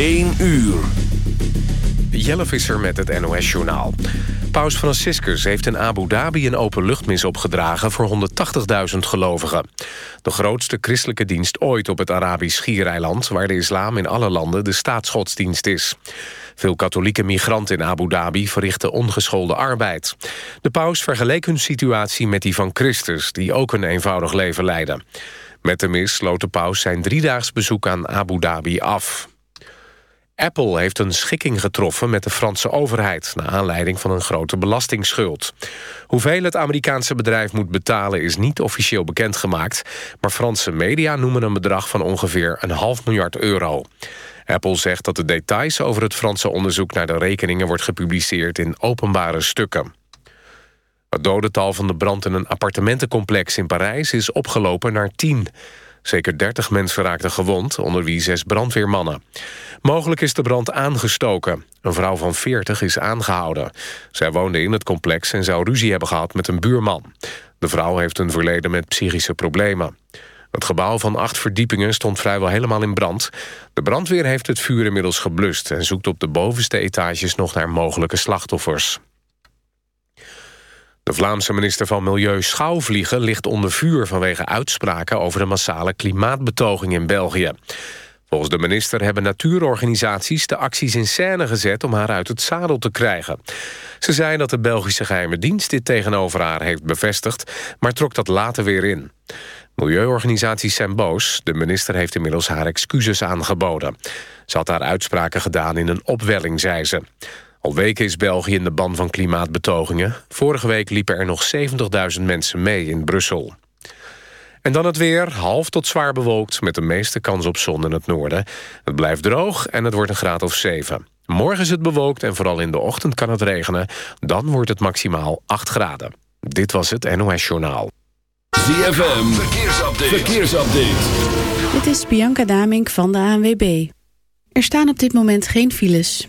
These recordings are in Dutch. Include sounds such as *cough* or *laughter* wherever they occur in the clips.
1 uur. Jelle Visser met het NOS-journaal. Paus Franciscus heeft in Abu Dhabi een openluchtmis opgedragen... voor 180.000 gelovigen. De grootste christelijke dienst ooit op het Arabisch Schiereiland... waar de islam in alle landen de staatsgodsdienst is. Veel katholieke migranten in Abu Dhabi verrichten ongeschoolde arbeid. De paus vergeleek hun situatie met die van Christus... die ook een eenvoudig leven leidde. Met de mis sloot de paus zijn driedaags bezoek aan Abu Dhabi af. Apple heeft een schikking getroffen met de Franse overheid... naar aanleiding van een grote belastingsschuld. Hoeveel het Amerikaanse bedrijf moet betalen is niet officieel bekendgemaakt... maar Franse media noemen een bedrag van ongeveer een half miljard euro. Apple zegt dat de details over het Franse onderzoek naar de rekeningen... wordt gepubliceerd in openbare stukken. Het dodental van de brand in een appartementencomplex in Parijs... is opgelopen naar tien. Zeker 30 mensen raakten gewond, onder wie zes brandweermannen. Mogelijk is de brand aangestoken. Een vrouw van 40 is aangehouden. Zij woonde in het complex en zou ruzie hebben gehad met een buurman. De vrouw heeft een verleden met psychische problemen. Het gebouw van acht verdiepingen stond vrijwel helemaal in brand. De brandweer heeft het vuur inmiddels geblust... en zoekt op de bovenste etages nog naar mogelijke slachtoffers. De Vlaamse minister van Milieu Schouwvliegen ligt onder vuur... vanwege uitspraken over de massale klimaatbetoging in België. Volgens de minister hebben natuurorganisaties de acties in scène gezet... om haar uit het zadel te krijgen. Ze zei dat de Belgische geheime dienst dit tegenover haar heeft bevestigd... maar trok dat later weer in. Milieuorganisaties zijn boos. De minister heeft inmiddels haar excuses aangeboden. Ze had haar uitspraken gedaan in een opwelling, zei ze. Al weken is België in de ban van klimaatbetogingen. Vorige week liepen er nog 70.000 mensen mee in Brussel. En dan het weer, half tot zwaar bewolkt... met de meeste kans op zon in het noorden. Het blijft droog en het wordt een graad of 7. Morgen is het bewolkt en vooral in de ochtend kan het regenen. Dan wordt het maximaal 8 graden. Dit was het NOS Journaal. ZFM, verkeersupdate. verkeersupdate. Dit is Bianca Damink van de ANWB. Er staan op dit moment geen files.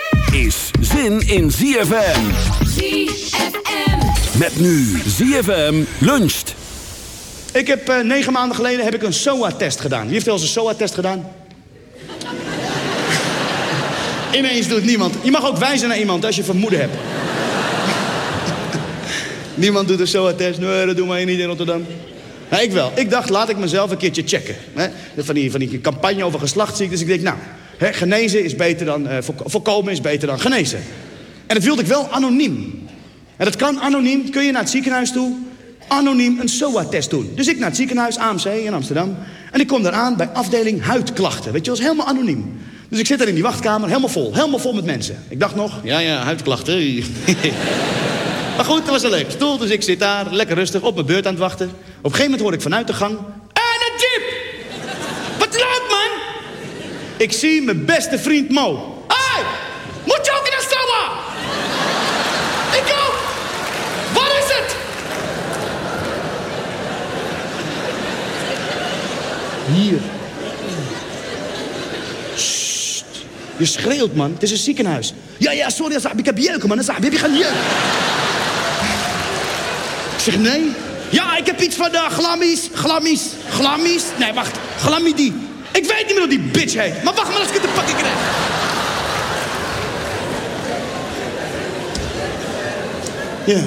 is zin in ZFM. ZFM. Met nu ZFM luncht. Ik heb eh, negen maanden geleden heb ik een SOA-test gedaan. Wie heeft wel eens een SOA-test gedaan? *laughs* Ineens doet niemand. Je mag ook wijzen naar iemand als je vermoeden hebt. *laughs* niemand doet een SOA-test. Nee, dat doen wij niet in Rotterdam. Nou, ik wel. Ik dacht, laat ik mezelf een keertje checken. Hè? Van, die, van die campagne over geslachtsziektes. Dus ik denk, nou, genezen is beter dan... eh, voorko- voorkomen is beter dan genezen. En dat wilde ik wel anoniem. En dat kan anoniem. Kun je naar het ziekenhuis toe... anoniem een SOA-test doen. Dus ik naar het ziekenhuis AMC in Amsterdam. En ik kom daar aan bij afdeling huidklachten. Weet je, dat is helemaal anoniem. Dus ik zit daar in die wachtkamer, helemaal vol. Helemaal vol met mensen. Ik dacht nog, ja, ja, huidklachten. *laughs* maar goed, dat was een leuke stoel. Dus ik zit daar, lekker rustig, op mijn beurt aan het wachten. Op een gegeven moment hoor ik vanuit de gang... En een jeep! Wat laat, man! Ik zie mijn beste vriend Mo. Hey! Moet je ook in de SOA? Ik ook! Wat is het? Hier. Sst. Je schreeuwt, man. Het is een ziekenhuis. Ja, ja, sorry, ik heb jeuken, man. Sahbi, heb je geen jeuk? Ik zeg, nee. Ja, ik heb iets van de glammies, glammies, glammies. Nee, wacht, glamidie. Ik weet niet meer hoe die bitch heet. Maar wacht maar als ik het te pakken krijg. Ja.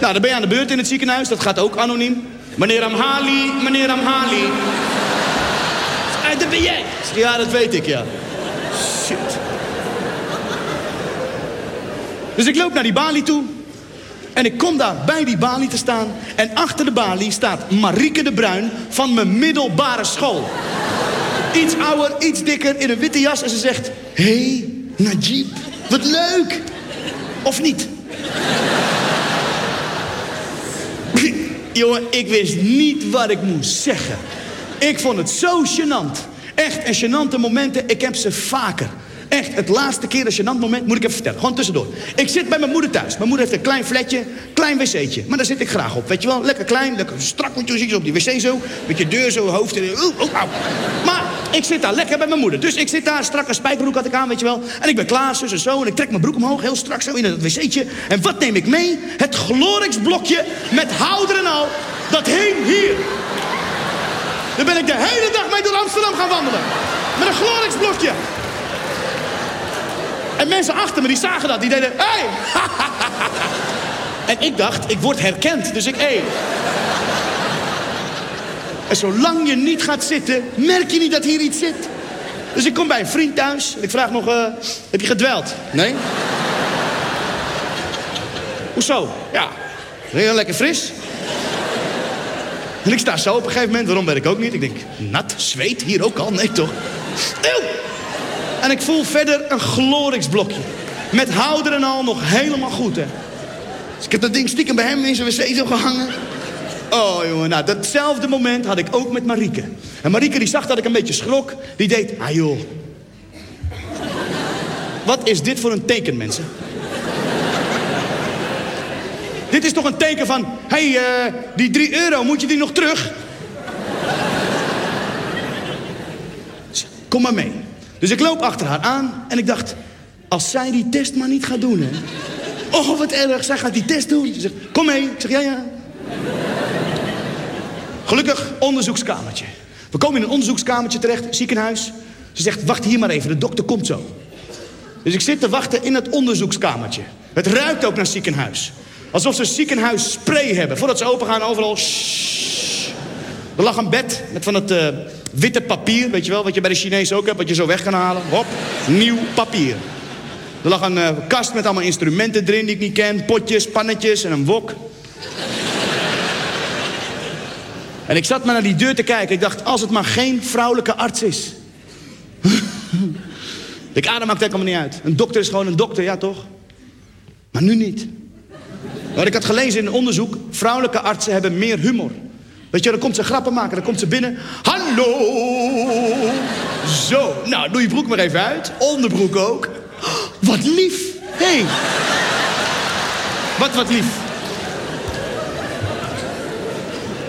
Nou, dan ben je aan de beurt in het ziekenhuis. Dat gaat ook anoniem. Meneer Amhali, meneer Amhali. Ah, dat ben jij. Ja, dat weet ik, ja. Shit. Dus ik loop naar die balie toe. En ik kom daar bij die balie te staan. En achter de balie staat Marieke de Bruin van mijn middelbare school. Iets ouder, iets dikker, in een witte jas. En ze zegt, hé, hey, Najib, wat leuk. Of niet? Jongen, ik wist niet wat ik moest zeggen. Ik vond het zo gênant. Echt, en gênante momenten, ik heb ze vaker. Echt, het laatste keer een gênant moment, moet ik even vertellen. Gewoon tussendoor. Ik zit bij mijn moeder thuis. Mijn moeder heeft een klein flatje, klein wc'tje. Maar daar zit ik graag op, weet je wel. Lekker klein, lekker strak moet je zo op die wc zo. Met je deur zo, hoofd in. Oeh, oeh. Maar ik zit daar lekker bij mijn moeder. Dus ik zit daar, strakke spijkerbroek had ik aan, weet je wel. En ik ben klaar, zus en zo. En ik trek mijn broek omhoog, heel strak zo in het wc'tje. En wat neem ik mee? Het Glorix blokje met houder en al. Dat hing hier. Daar ben ik de hele dag mee door Amsterdam gaan wandelen. Met een Glorix blokje. En mensen achter me, die zagen dat. Die deden, hey! en ik dacht, ik word herkend. Dus ik, hey. En zolang je niet gaat zitten, merk je niet dat hier iets zit. Dus ik kom bij een vriend thuis. En ik vraag nog, eh, heb je gedweld? Nee? Hoezo? Ja, heel lekker fris. En ik sta zo op een gegeven moment, waarom weet ik ook niet. Ik denk, nat, zweet, hier ook al? Nee toch? Eeuw! En ik voel verder een Glorix blokje. Met houder en al nog helemaal goed, hè. Dus ik heb dat ding stiekem bij hem in zijn wc zo gehangen. Oh, jongen, nou, datzelfde moment had ik ook met Marieke. En Marieke die zag dat ik een beetje schrok. Die deed, ah joh. Wat is dit voor een teken, mensen? dit is toch een teken van, hé, hey, eh, die drie euro, moet je die nog terug? Kom maar mee. Dus ik loop achter haar aan en ik dacht... als zij die test maar niet gaat doen, hè. Oh, wat erg, zij gaat die test doen. Ze zegt, kom mee. Ik zeg, ja, ja. Gelukkig, onderzoekskamertje. We komen in een onderzoekskamertje terecht, ziekenhuis. Ze zegt, wacht hier maar even, de dokter komt zo. Dus ik zit te wachten in het onderzoekskamertje. Het ruikt ook naar ziekenhuis. Alsof ze ziekenhuisspray hebben. Voordat ze open gaan, overal... shhh. Er lag een bed met van het eh, witte papier, weet je wel, wat je bij de Chinezen ook hebt, wat je zo weg kan halen. Hop, nieuw papier. Er lag een eh, kast met allemaal instrumenten erin die ik niet ken. Potjes, pannetjes en een wok. en ik zat maar naar die deur te kijken. Ik dacht, als het maar geen vrouwelijke arts is. *laughs* ik adem maakt helemaal niet uit. Een dokter is gewoon een dokter, ja toch? Maar nu niet. Want ik had gelezen in een onderzoek... vrouwelijke artsen hebben meer humor. Weet je, dan komt ze grappen maken, dan komt ze binnen. Hallo! Zo, nou, doe je broek maar even uit. Onderbroek ook. Wat lief. Hé. Hey. Wat, wat lief.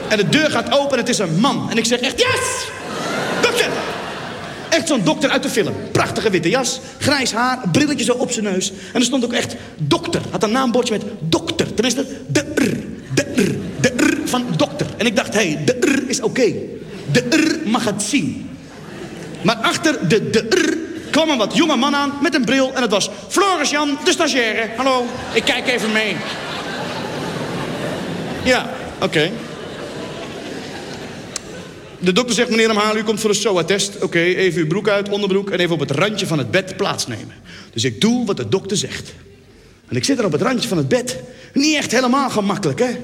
En de deur gaat open en het is een man. En ik zeg echt, yes! Dokter! Echt zo'n dokter uit de film. Prachtige witte jas, grijs haar, brilletje zo op zijn neus. En er stond ook echt dokter. Had een naambordje met dokter. Tenminste, de r, de r, de r van dokter. En ik dacht, hé, hey, de r is oké. De r mag het zien. Maar achter de de r kwam een wat jonge man aan met een bril. En het was Floris Jan, de stagiaire. Hallo, ik kijk even mee. Ja, oké. De dokter zegt, meneer Amhali, u komt voor een SOA-test. Oké, even uw broek uit, onderbroek... en even op het randje van het bed plaatsnemen. Dus ik doe wat de dokter zegt. En ik zit er op het randje van het bed. Niet echt helemaal gemakkelijk, hè?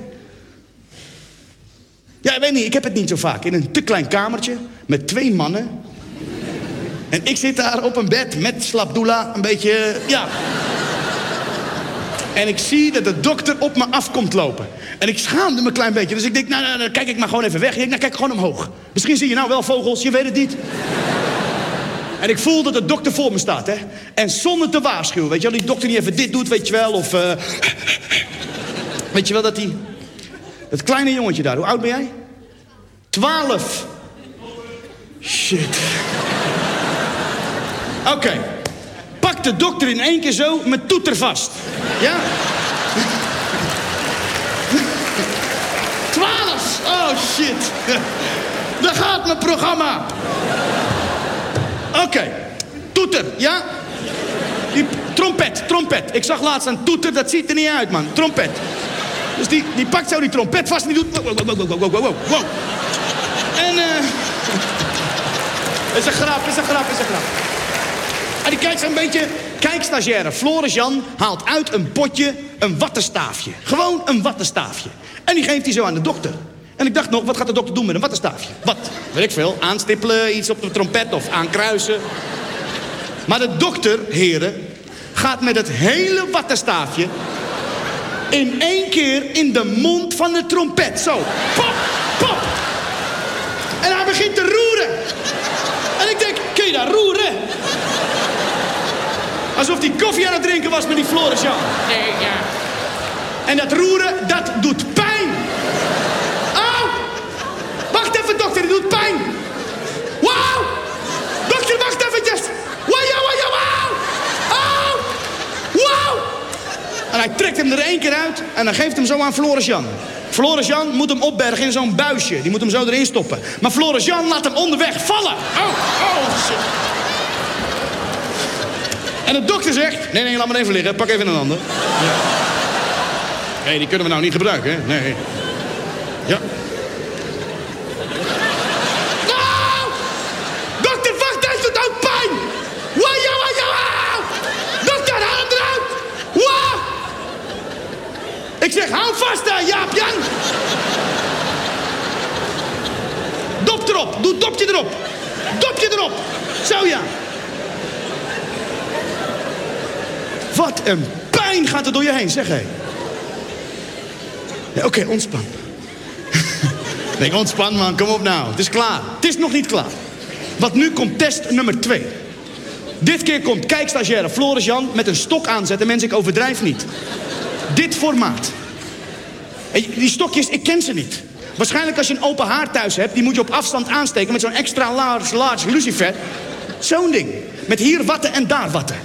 Ja, ik weet niet, ik heb het niet zo vaak. In een te klein kamertje, met twee mannen. En ik zit daar op een bed met slapdoula, een beetje, ja... En ik zie dat de dokter op me af komt lopen. En ik schaamde me een klein beetje. Dus ik denk, nou, nou, nou kijk ik maar gewoon even weg. Ik denk, nou, kijk gewoon omhoog. Misschien zie je nou wel vogels, je weet het niet. En ik voel dat de dokter voor me staat, hè. En zonder te waarschuwen, weet je wel. Die dokter die even dit doet, weet je wel. Of, eh, weet je wel, dat die... Dat kleine jongetje daar, hoe oud ben jij? Twaalf. Shit. Oké. Pak de dokter in één keer zo mijn toeter vast. Ja? Twaalf! Oh, shit. Daar gaat mijn programma. Oké. Toeter, ja? Die trompet, trompet. Ik zag laatst een toeter, dat ziet er niet uit, man. Trompet. Dus die, die pakt zo die trompet vast en die doet... Wow, wow, wow, wow, wow, wow. En eh... is een grap, is een grap, is een grap. En die kijkt zo'n beetje... Kijk, stagiaire, Floris Jan haalt uit een potje een wattenstaafje. Gewoon een wattenstaafje. En die geeft hij zo aan de dokter. En ik dacht nog, wat gaat de dokter doen met een wattenstaafje? Wat? Weet ik veel. Aanstippelen, iets op de trompet of aankruisen. Maar de dokter, heren, gaat met het hele wattenstaafje... in één keer in de mond van de trompet. Zo. Pop, pop. En hij begint te roeren. En ik denk, kun je daar roeren? Alsof hij koffie aan het drinken was met die Floris Jan. Nee, ja. En dat roeren, dat doet pijn. Oh! Wacht even, dokter, het doet pijn. En hij trekt hem er één keer uit en dan geeft hem zo aan Floris Jan. Floris Jan moet hem opbergen in zo'n buisje. Die moet hem zo erin stoppen. Maar Floris Jan laat hem onderweg vallen. Oh, oh. En de dokter zegt... Nee, nee, laat maar even liggen. Pak even een ander. Ja. Nee, die kunnen we nou niet gebruiken, hè? Nee. Ja. Nou! Dokter, wacht eens, het houdt pijn! Wauw, ja, wauw, ja, wauw! Dokter, haal hem eruit! Wauw! Ik zeg, hou vast daar, Jaap Jan! Dop erop, doe dopje erop. Dopje erop. Zo ja. Wat een pijn gaat er door je heen, zeg hé. Oké, ontspan. *laughs* nee, ontspan man, kom op nou. Het is klaar. Het is nog niet klaar. Want nu komt test nummer twee. Dit keer komt kijkstagiaire Floris Jan met een stok aanzetten. Mensen, ik overdrijf niet. Dit formaat. Die stokjes, ik ken ze niet. Waarschijnlijk als je een open haard thuis hebt... die moet je op afstand aansteken met zo'n extra large, large lucifer. Zo'n ding. Met hier watten en daar watten.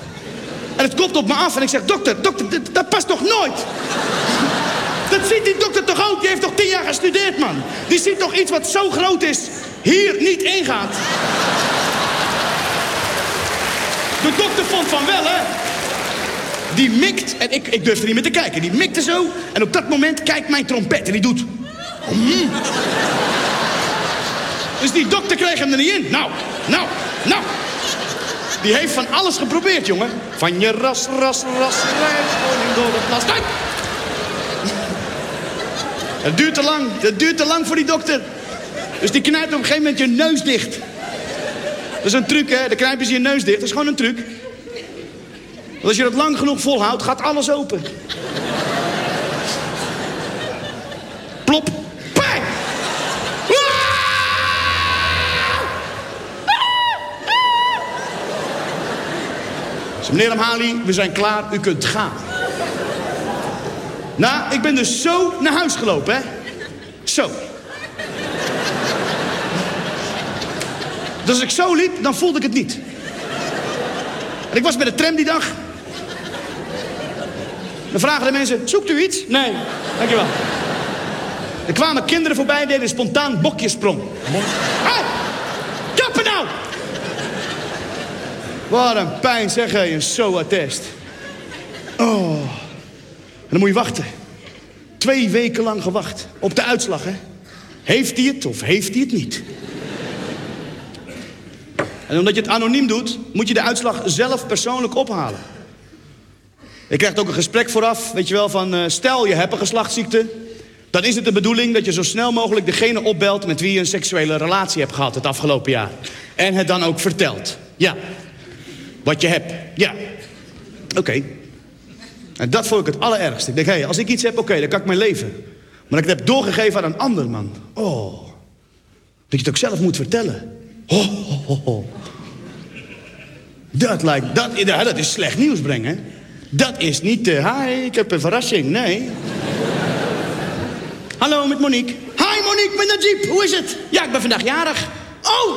En het komt op me af en ik zeg... Dokter, dokter, dat, dat past toch nooit? Dat ziet die dokter toch ook? Die heeft toch tien jaar gestudeerd, man? Die ziet toch iets wat zo groot is... hier niet ingaat? De dokter vond van wel, hè? Die mikt, en ik, ik durf er niet meer te kijken. Die mikte zo, en op dat moment kijkt mijn trompet en die doet... Mm. Dus die dokter kreeg hem er niet in. Nou, nou, nou. Die heeft van alles geprobeerd, jongen. Van je ras, ras, ras, rijdt door de plas. Kijk! Het duurt te lang, het duurt te lang voor die dokter. Dus die knijpt op een gegeven moment je neus dicht. Dat is een truc, hè? Dan knijpen ze je neus dicht. Dat is gewoon een truc. Want als je dat lang genoeg volhoudt, gaat alles open. Plop. Pijn! Dus meneer Amhali, we zijn klaar, u kunt gaan. Nou, ik ben dus zo naar huis gelopen, hè. Zo. Dus als ik zo liep, dan voelde ik het niet. En ik was met de tram die dag. Dan vragen de mensen, zoekt u iets? Nee, dankjewel. Er kwamen kinderen voorbij, deden spontaan bokjesprong. Hé, kappen nou! Wat een pijn, zeg hé, een SOA-test. Oh. En dan moet je wachten. Twee weken lang gewacht. Op de uitslag, hè. Heeft hij het of heeft hij het niet? En omdat je het anoniem doet, moet je de uitslag zelf persoonlijk ophalen. Je krijgt ook een gesprek vooraf, weet je wel, van... eh, stel je hebt een geslachtsziekte... dan is het de bedoeling dat je zo snel mogelijk degene opbelt... met wie je een seksuele relatie hebt gehad het afgelopen jaar. En het dan ook vertelt. Ja. Wat je hebt. Ja. Oké. En dat vond ik het allerergste. Ik denk, hé, als ik iets heb, oké, dan kan ik mijn leven. Maar ik het heb doorgegeven aan een ander, man. Oh. Dat je het ook zelf moet vertellen. Oh, oh, oh. Dat lijkt, dat, dat is slecht nieuws brengen. Dat is niet, uh, hi, ik heb een verrassing, nee. Hallo, met Monique. Hi Monique, met Najib, hoe is het? Ja, ik ben vandaag jarig. Oh!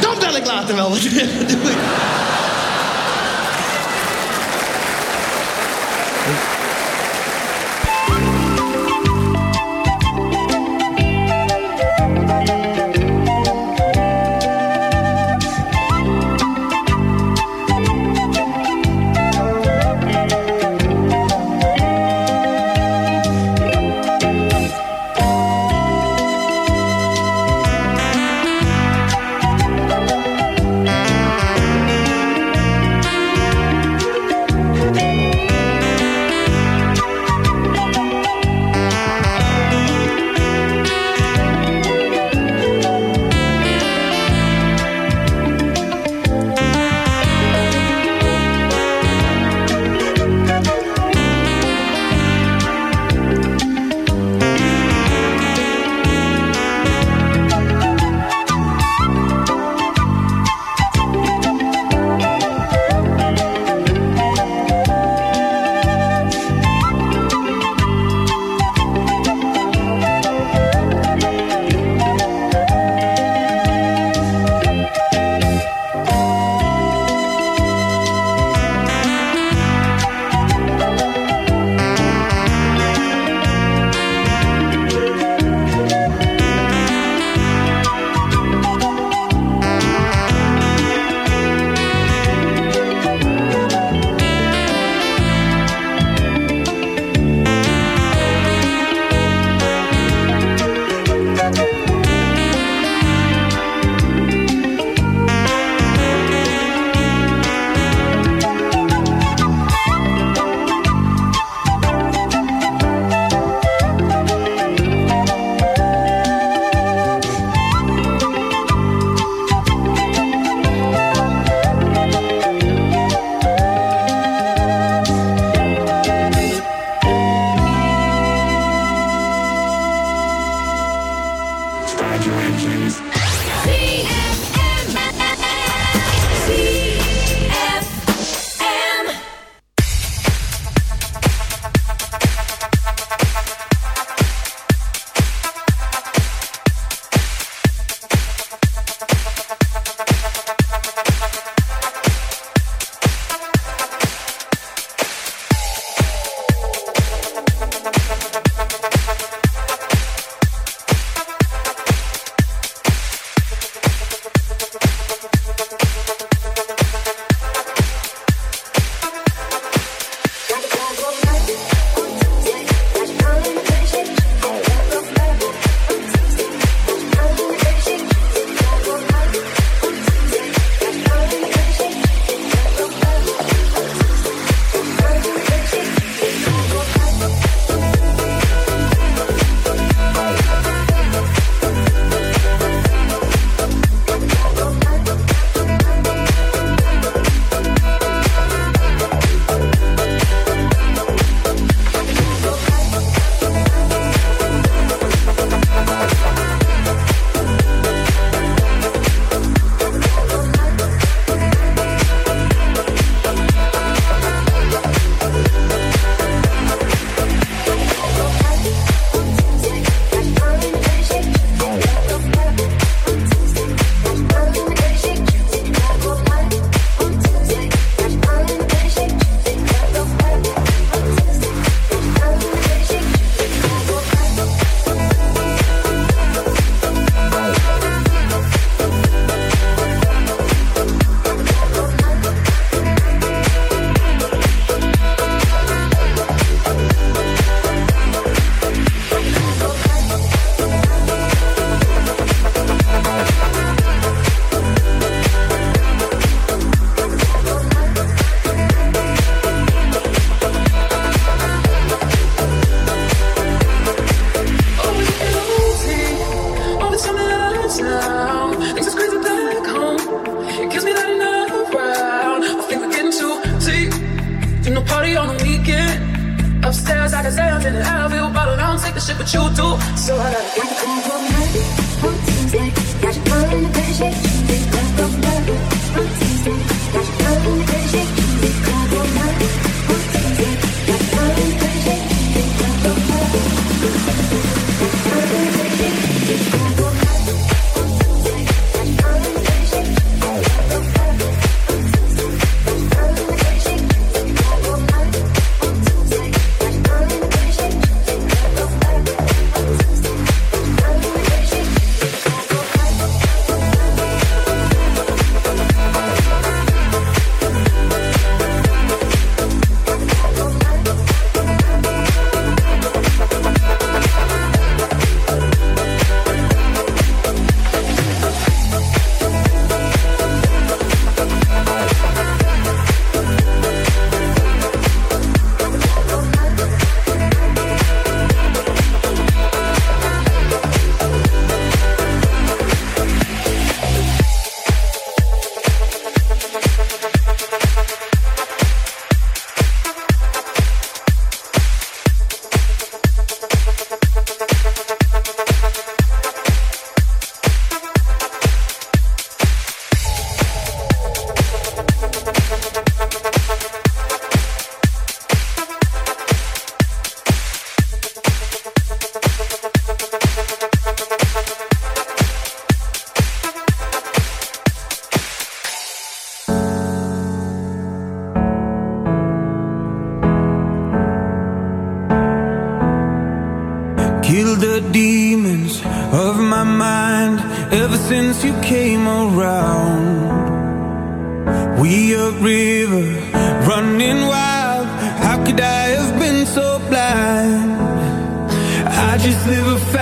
Dan bel ik later wel. Wat *laughs* doe ik?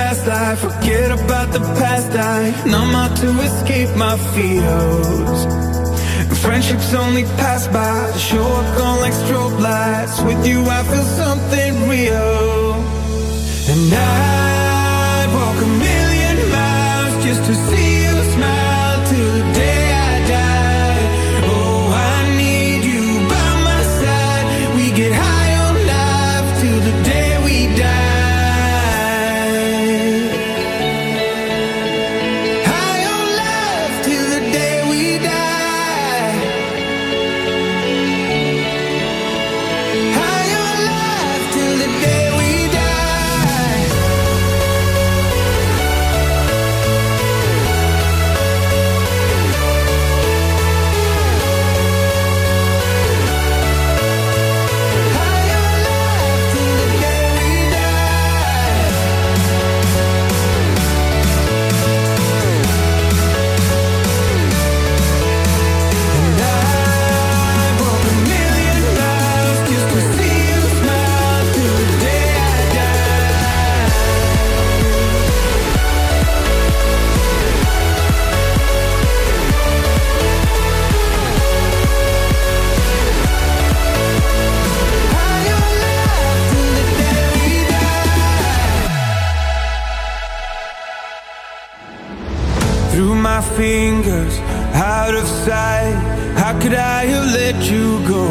fast life Forget about the past. I numb out to escape my fears. Friendships only pass by. Show up gone like strobe lights. With you I feel something real. And I'd walk a million miles Just to see my fingers out of sight. How could I have let you go?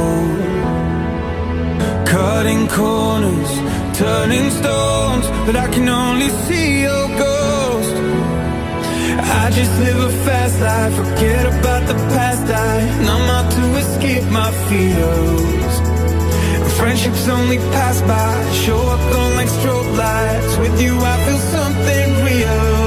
Cutting corners, turning stones But I can only see your ghost. I just live a fast life, forget about the past I numb out to escape my fears. Friendships only pass by, show up on like strobe lights. With you I feel something real.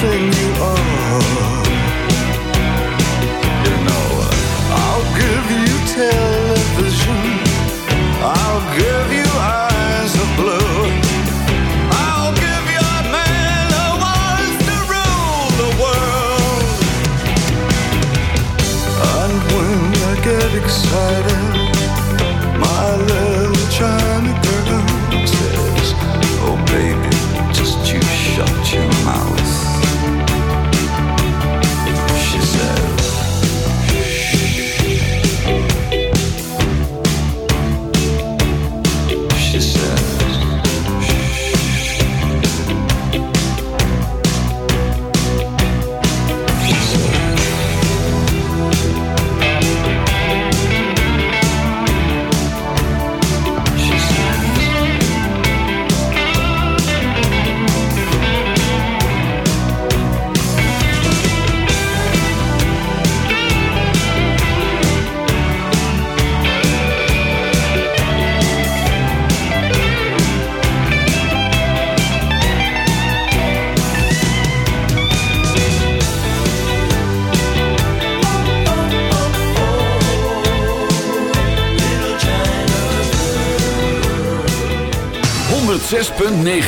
nothing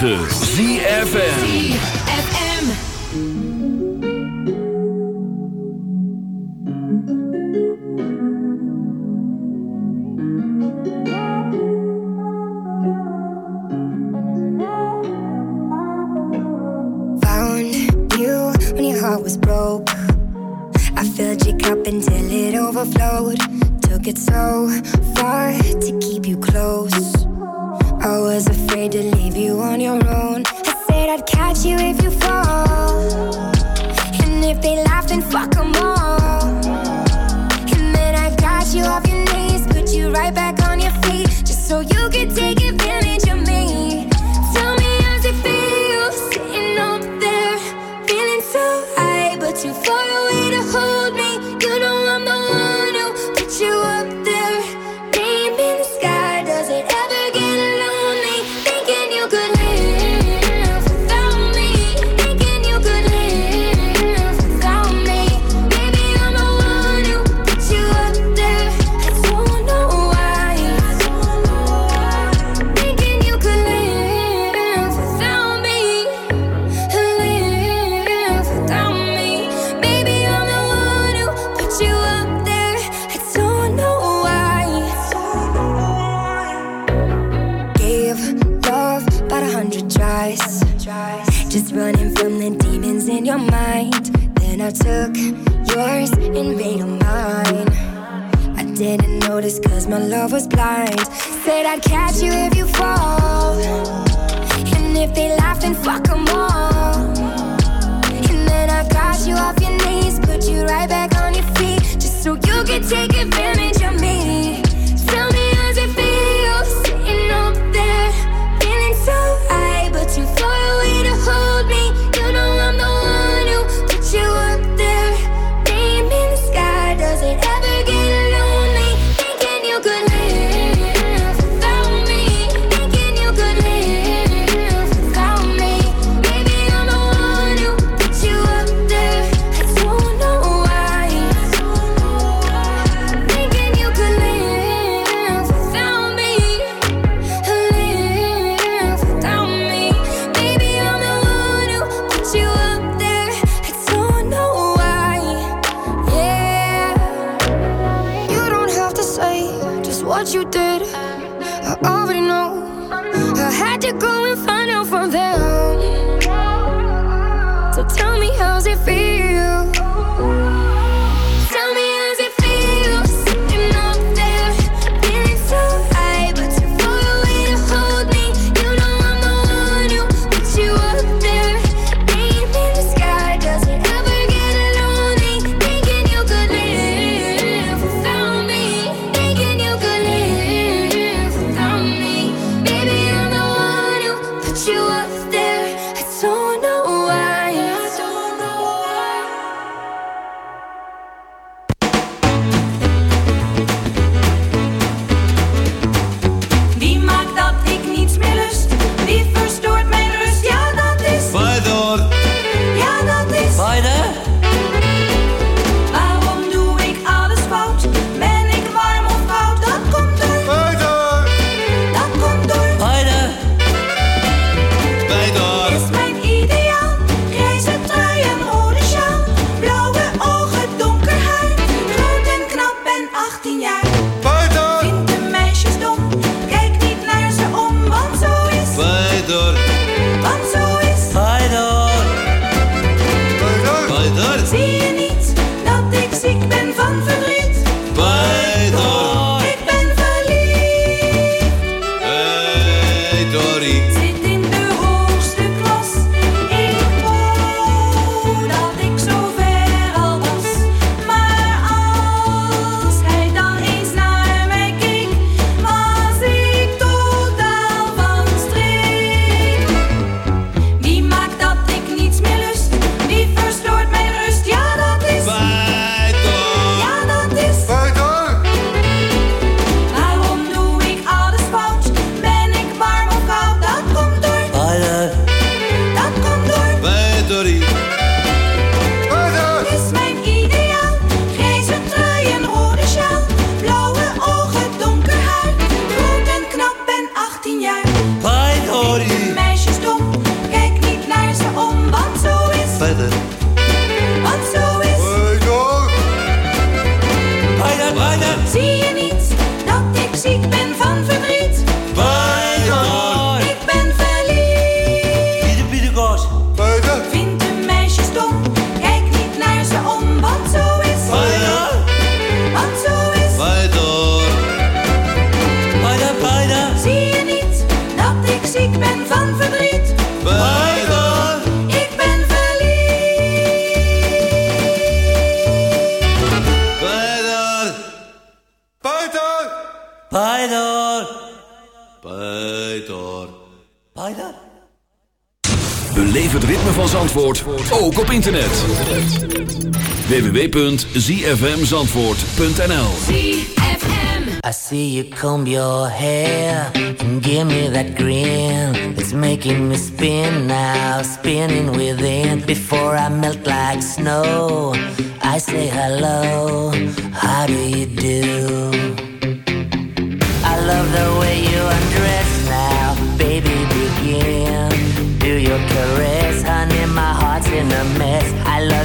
106.9 ZFN Until it overflowed. Took it so far to keep you close. I was afraid to leave you on your own. I said I'd catch you if you fall. And if they laugh, then fuck them all. And then I got you off your knees, put you right back on your feet, just so you could take. love was blind. Said I'd catch you if you fall. And if they laugh, then fuck them all. And then I got you off your knees, put you right back on your feet, just so you can take advantage. www.zfmzandvoort.nl I see you comb your hair and give me that grin. It's making me spin now, spinning within. Before I melt like snow, I say hello, how do you do? I love the way you undress now, baby begin. Do your caress, honey, my heart's in a mess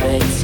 Face.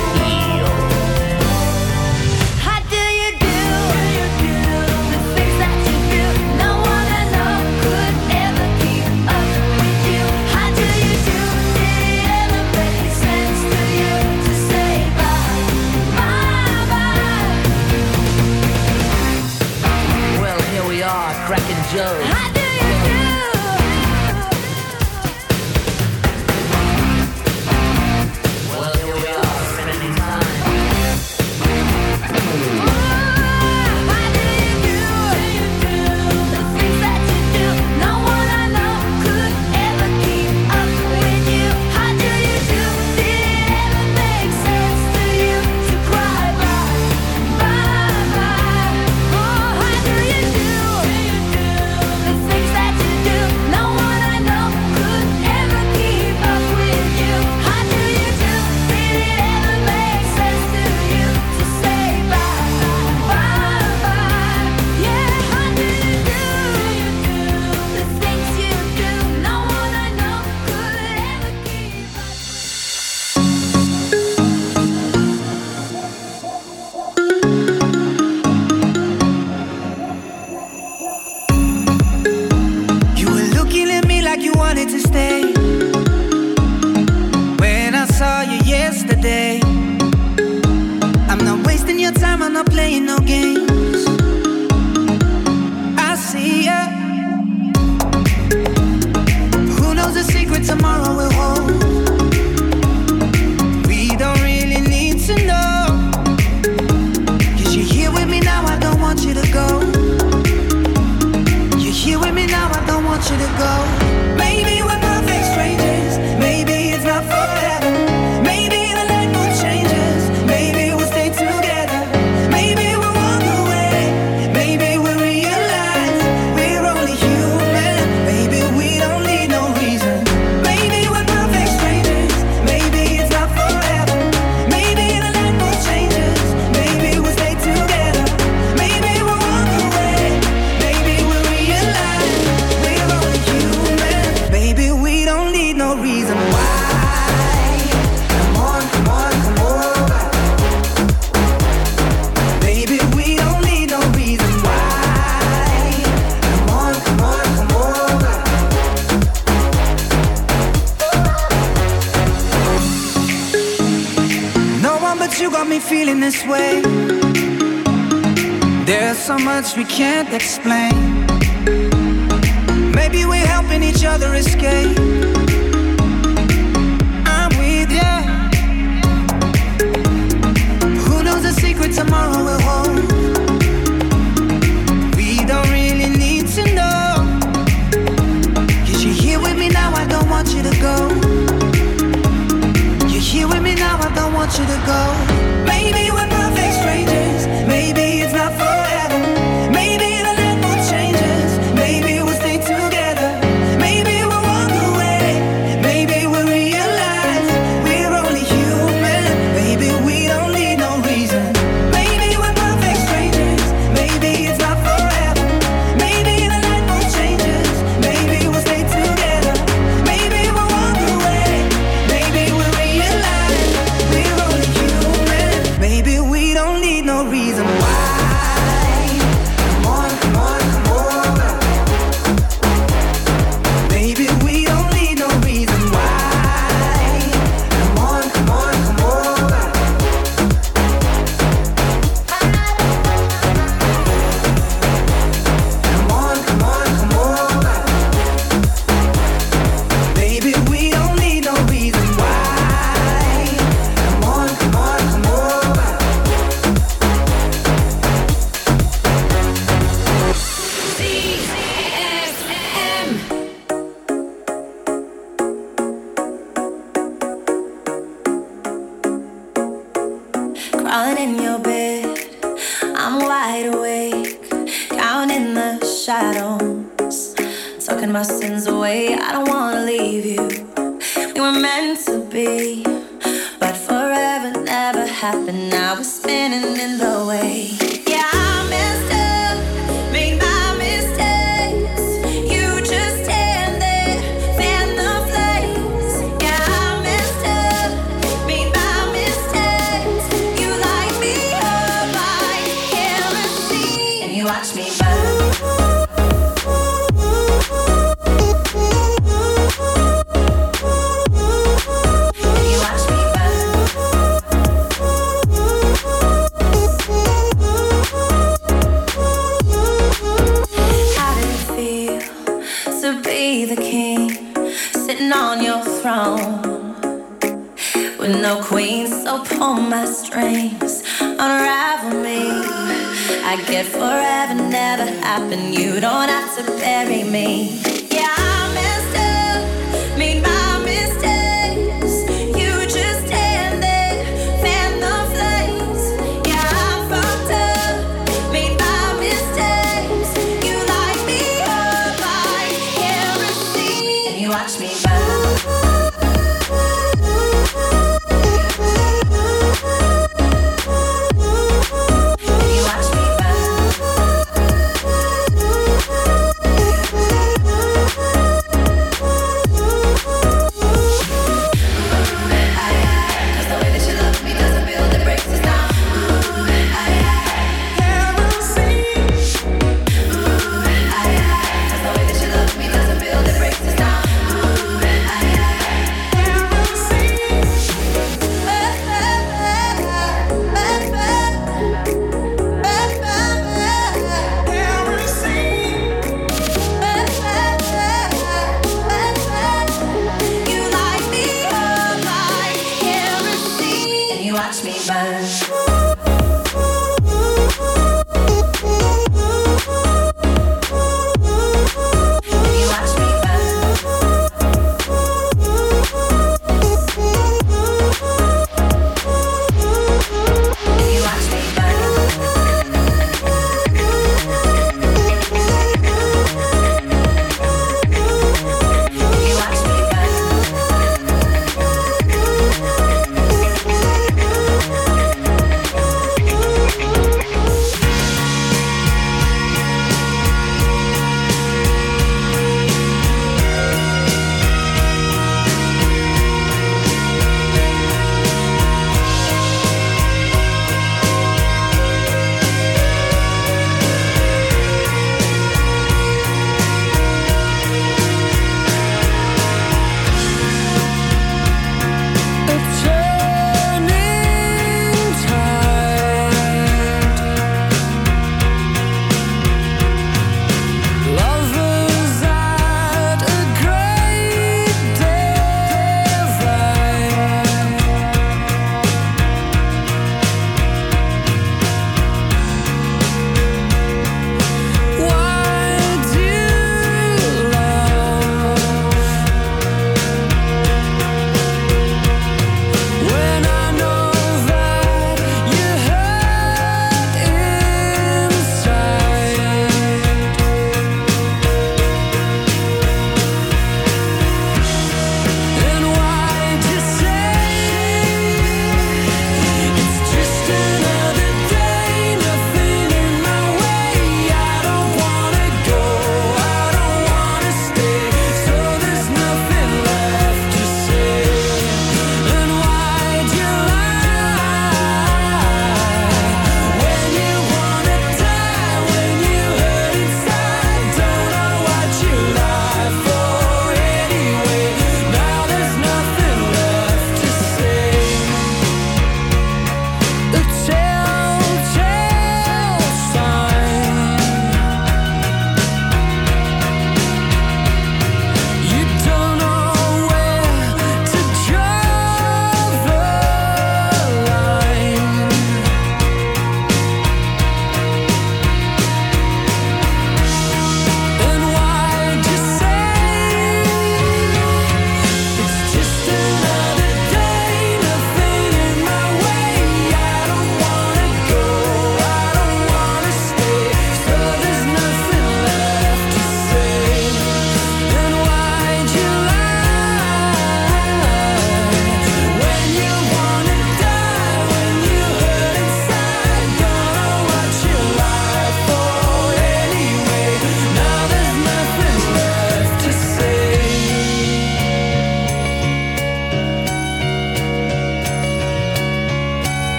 we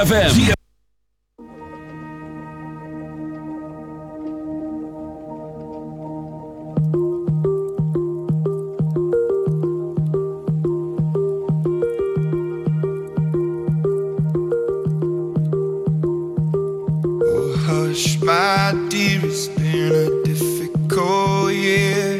ZFM. Oh, hush, my dear, it's been a difficult year.